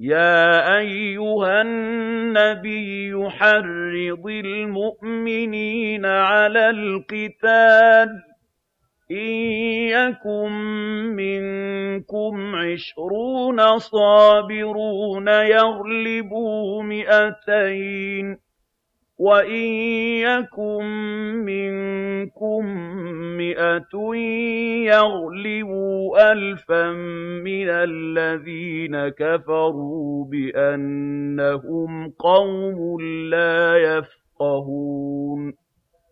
يَا أَيُّهَا النَّبِيُّ حَرِّضِ الْمُؤْمِنِينَ عَلَى الْقِتَالِ ۚ إِن يَكُن مِّنكُمْ عِشْرُونَ صَابِرُونَ يَغْلِبُوا مِائَتَيْنِ ۚ وَإِن يَكُن مِّنكُم مِّائَةٌ يَغْلِبُوا أَلْفًا مِّنَ الَّذِينَ كَفَرُوا بِأَنَّهُمْ قَوْمٌ لَّا يَفْقَهُونَ